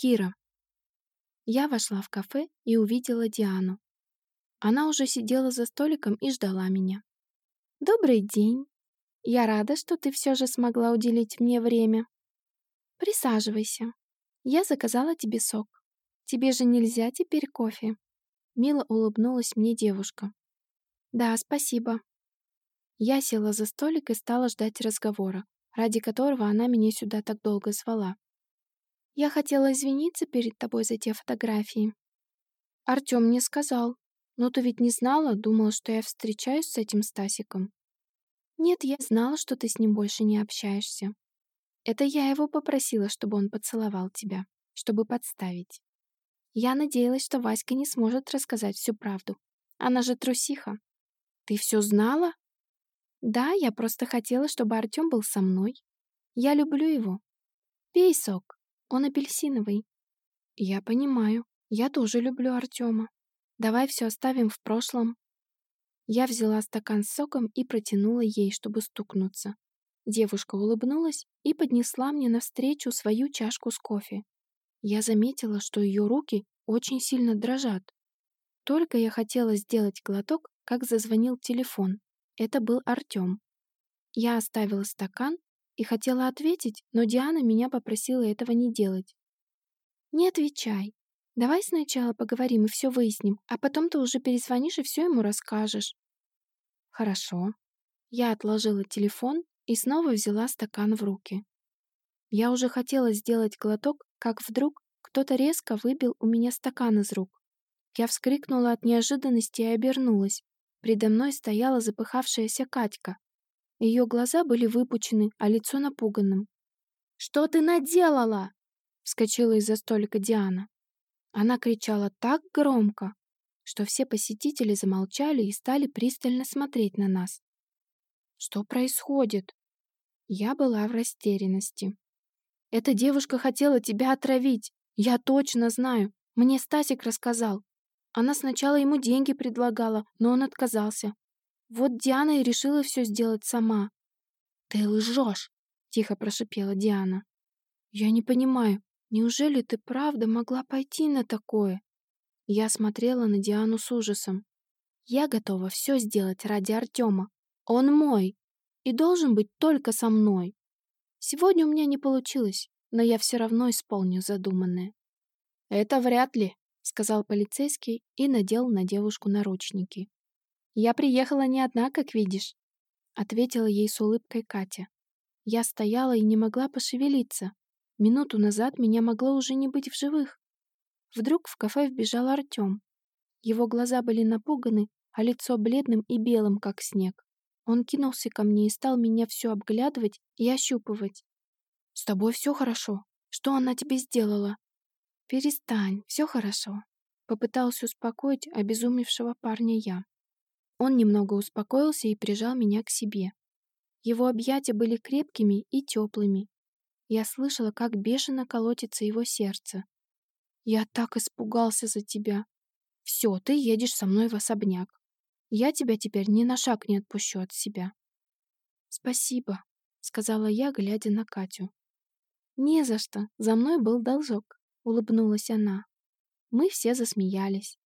Кира. Я вошла в кафе и увидела Диану. Она уже сидела за столиком и ждала меня. «Добрый день. Я рада, что ты все же смогла уделить мне время. Присаживайся. Я заказала тебе сок. Тебе же нельзя теперь кофе». Мило улыбнулась мне девушка. «Да, спасибо». Я села за столик и стала ждать разговора, ради которого она меня сюда так долго звала. Я хотела извиниться перед тобой за те фотографии. Артём мне сказал. Но ты ведь не знала, думала, что я встречаюсь с этим Стасиком. Нет, я знала, что ты с ним больше не общаешься. Это я его попросила, чтобы он поцеловал тебя, чтобы подставить. Я надеялась, что Васька не сможет рассказать всю правду. Она же трусиха. Ты все знала? Да, я просто хотела, чтобы Артём был со мной. Я люблю его. Пей сок. Он апельсиновый. Я понимаю. Я тоже люблю Артема. Давай все оставим в прошлом. Я взяла стакан с соком и протянула ей, чтобы стукнуться. Девушка улыбнулась и поднесла мне навстречу свою чашку с кофе. Я заметила, что ее руки очень сильно дрожат. Только я хотела сделать глоток, как зазвонил телефон. Это был Артем. Я оставила стакан и хотела ответить, но Диана меня попросила этого не делать. «Не отвечай. Давай сначала поговорим и все выясним, а потом ты уже перезвонишь и все ему расскажешь». «Хорошо». Я отложила телефон и снова взяла стакан в руки. Я уже хотела сделать глоток, как вдруг кто-то резко выбил у меня стакан из рук. Я вскрикнула от неожиданности и обернулась. Предо мной стояла запыхавшаяся Катька, ее глаза были выпучены, а лицо напуганным. «Что ты наделала?» — вскочила из-за столика Диана. Она кричала так громко, что все посетители замолчали и стали пристально смотреть на нас. «Что происходит?» Я была в растерянности. «Эта девушка хотела тебя отравить. Я точно знаю. Мне Стасик рассказал. Она сначала ему деньги предлагала, но он отказался. Вот Диана и решила все сделать сама. «Ты лжешь!» — тихо прошипела Диана. «Я не понимаю, неужели ты правда могла пойти на такое?» Я смотрела на Диану с ужасом. «Я готова все сделать ради Артема. Он мой и должен быть только со мной. Сегодня у меня не получилось, но я все равно исполню задуманное». «Это вряд ли», — сказал полицейский и надел на девушку наручники. «Я приехала не одна, как видишь», — ответила ей с улыбкой Катя. Я стояла и не могла пошевелиться. Минуту назад меня могло уже не быть в живых. Вдруг в кафе вбежал Артем. Его глаза были напуганы, а лицо бледным и белым, как снег. Он кинулся ко мне и стал меня все обглядывать и ощупывать. «С тобой все хорошо? Что она тебе сделала?» «Перестань, все хорошо», — попытался успокоить обезумевшего парня я. Он немного успокоился и прижал меня к себе. Его объятия были крепкими и теплыми. Я слышала, как бешено колотится его сердце. «Я так испугался за тебя. Все, ты едешь со мной в особняк. Я тебя теперь ни на шаг не отпущу от себя». «Спасибо», — сказала я, глядя на Катю. «Не за что, за мной был должок», — улыбнулась она. Мы все засмеялись.